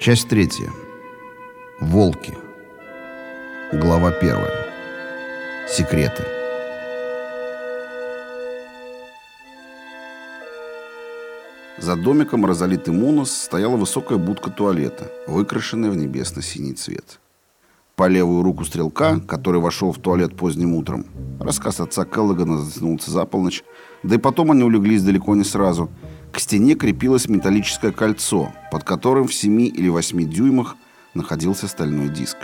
Часть третья. Волки. Глава первая. Секреты. За домиком Розалиты Мунос стояла высокая будка туалета, выкрашенная в небесно-синий цвет. По левую руку стрелка, который вошел в туалет поздним утром, рассказ отца Келлогана затянулся за полночь, да и потом они улеглись далеко не сразу – к стене крепилось металлическое кольцо, под которым в 7 или 8 дюймах находился стальной диск.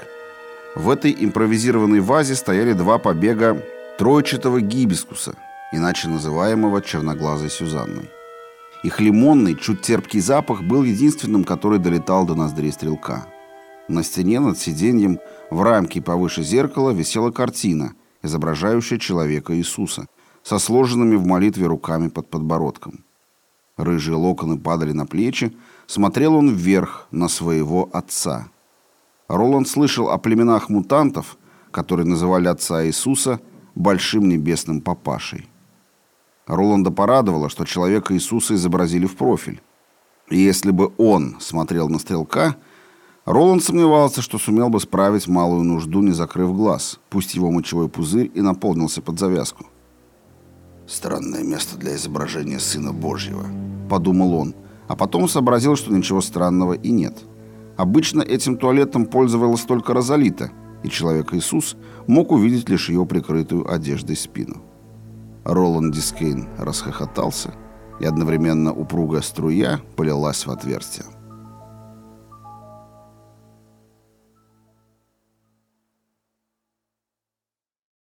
В этой импровизированной вазе стояли два побега троечатого гибискуса, иначе называемого черноглазой Сюзанной. Их лимонный, чуть терпкий запах был единственным, который долетал до ноздрей стрелка. На стене над сиденьем в рамке повыше зеркала висела картина, изображающая человека Иисуса, со сложенными в молитве руками под подбородком. Рыжие локоны падали на плечи, смотрел он вверх на своего отца. Роланд слышал о племенах мутантов, которые называли отца Иисуса большим небесным папашей. Роланда порадовало, что человека Иисуса изобразили в профиль. И если бы он смотрел на стрелка, Роланд сомневался, что сумел бы справить малую нужду, не закрыв глаз, пусть его мочевой пузырь и наполнился под завязку. «Странное место для изображения Сына Божьего», — подумал он, а потом сообразил, что ничего странного и нет. Обычно этим туалетом пользовалась только Розалита, и человек Иисус мог увидеть лишь ее прикрытую одеждой спину. Роланд Дискейн расхохотался, и одновременно упругая струя полилась в отверстие.